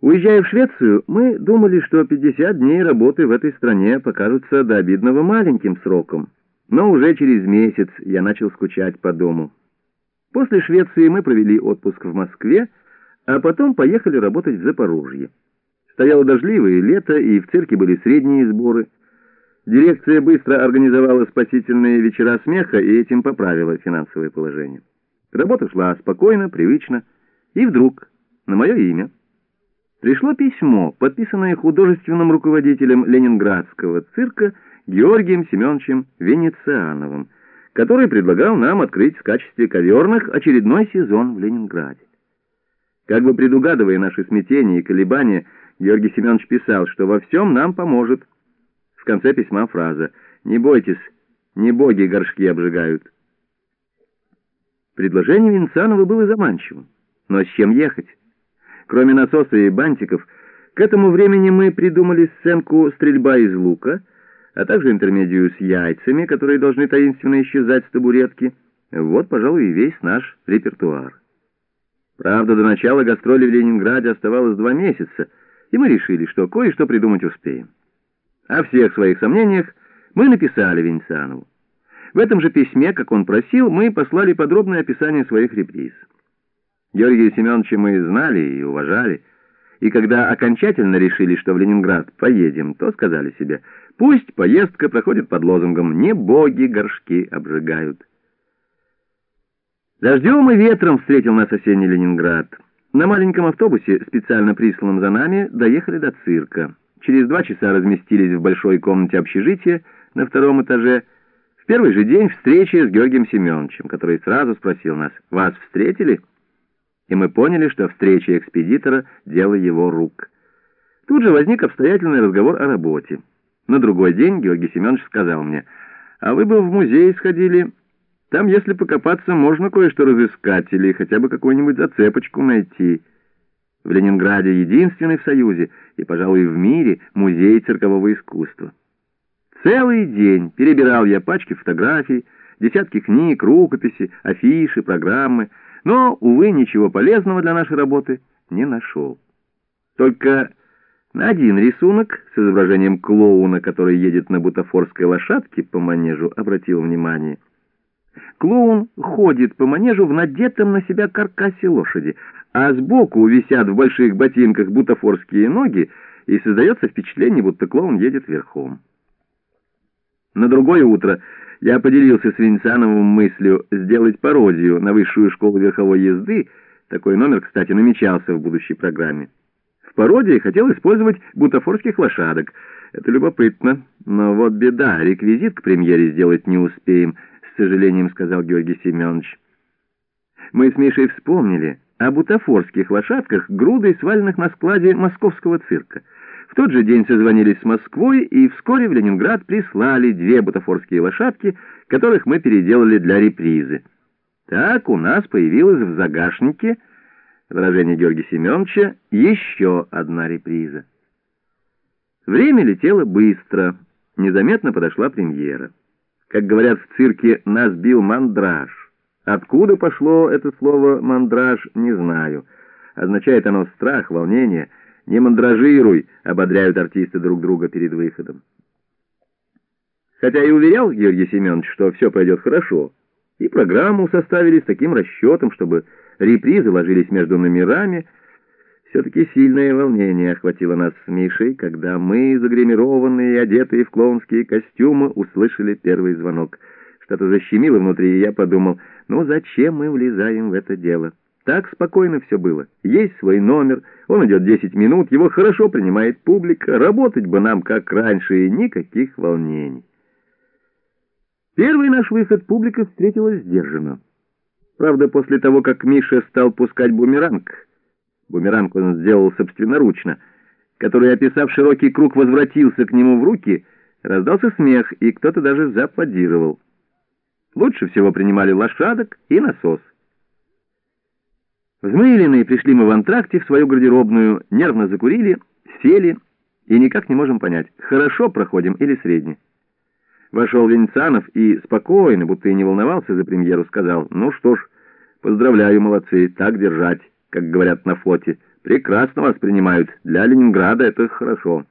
Уезжая в Швецию, мы думали, что 50 дней работы в этой стране покажутся до обидного маленьким сроком. Но уже через месяц я начал скучать по дому. После Швеции мы провели отпуск в Москве, а потом поехали работать в Запорожье. Стояло дождливое лето, и в цирке были средние сборы. Дирекция быстро организовала спасительные вечера смеха и этим поправила финансовое положение. Работа шла спокойно, привычно, и вдруг, на мое имя, пришло письмо, подписанное художественным руководителем Ленинградского цирка Георгием Семеновичем Венециановым, который предлагал нам открыть в качестве коверных очередной сезон в Ленинграде. Как бы предугадывая наши смятения и колебания, Георгий Семенович писал, что во всем нам поможет. В конце письма фраза «Не бойтесь, не боги горшки обжигают». Предложение Винцанова было заманчивым, но с чем ехать? Кроме насоса и бантиков, к этому времени мы придумали сценку «Стрельба из лука», а также интермедию с яйцами, которые должны таинственно исчезать с табуретки. Вот, пожалуй, и весь наш репертуар. Правда, до начала гастроли в Ленинграде оставалось два месяца, и мы решили, что кое-что придумать успеем. О всех своих сомнениях мы написали Венецианову. В этом же письме, как он просил, мы послали подробное описание своих реприз. Георгия Семеновича мы знали и уважали, и когда окончательно решили, что в Ленинград поедем, то сказали себе, пусть поездка проходит под лозунгом «Не боги горшки обжигают». Дождем и ветром встретил нас осенний Ленинград. На маленьком автобусе, специально присланном за нами, доехали до цирка. Через два часа разместились в большой комнате общежития на втором этаже. В первый же день встречи с Георгием Семеновичем, который сразу спросил нас «Вас встретили?» И мы поняли, что встреча экспедитора — дело его рук. Тут же возник обстоятельный разговор о работе. На другой день Георгий Семенович сказал мне, «А вы бы в музей сходили. Там, если покопаться, можно кое-что разыскать или хотя бы какую-нибудь зацепочку найти». В Ленинграде единственный в Союзе и, пожалуй, в мире музей циркового искусства. Целый день перебирал я пачки фотографий, десятки книг, рукописи, афиши, программы — но, увы, ничего полезного для нашей работы не нашел. Только на один рисунок с изображением клоуна, который едет на бутафорской лошадке по манежу, обратил внимание. Клоун ходит по манежу в надетом на себя каркасе лошади, а сбоку висят в больших ботинках бутафорские ноги, и создается впечатление, будто клоун едет верхом. На другое утро я поделился с Венециановым мыслью сделать пародию на высшую школу верховой езды. Такой номер, кстати, намечался в будущей программе. В пародии хотел использовать бутафорских лошадок. Это любопытно. Но вот беда, реквизит к премьере сделать не успеем, с сожалением сказал Георгий Семенович. Мы с Мишей вспомнили о бутафорских лошадках, грудой сваленных на складе московского цирка. В тот же день созвонились с Москвой, и вскоре в Ленинград прислали две бутафорские лошадки, которых мы переделали для репризы. Так у нас появилась в загашнике, выражение Георгия Семеновича, еще одна реприза. Время летело быстро, незаметно подошла премьера. Как говорят в цирке, нас бил мандраж. Откуда пошло это слово «мандраж», не знаю. Означает оно страх, волнение — «Не мандражируй», — ободряют артисты друг друга перед выходом. Хотя и уверял Георгий Семенович, что все пойдет хорошо, и программу составили с таким расчетом, чтобы репризы ложились между номерами, все-таки сильное волнение охватило нас с Мишей, когда мы, загримированные и одетые в клоунские костюмы, услышали первый звонок. Что-то защемило внутри, и я подумал, ну зачем мы влезаем в это дело? Так спокойно все было. Есть свой номер, он идет 10 минут, его хорошо принимает публика, работать бы нам как раньше, и никаких волнений. Первый наш выход публика встретила сдержанно. Правда, после того, как Миша стал пускать бумеранг, бумеранг он сделал собственноручно, который, описав широкий круг, возвратился к нему в руки, раздался смех, и кто-то даже зааплодировал. Лучше всего принимали лошадок и насос. Взмыленные пришли мы в антракте в свою гардеробную, нервно закурили, сели и никак не можем понять, хорошо проходим или средне. Вошел Венецианов и спокойно, будто и не волновался за премьеру, сказал, «Ну что ж, поздравляю, молодцы, так держать, как говорят на флоте, Прекрасно вас принимают. Для Ленинграда это хорошо».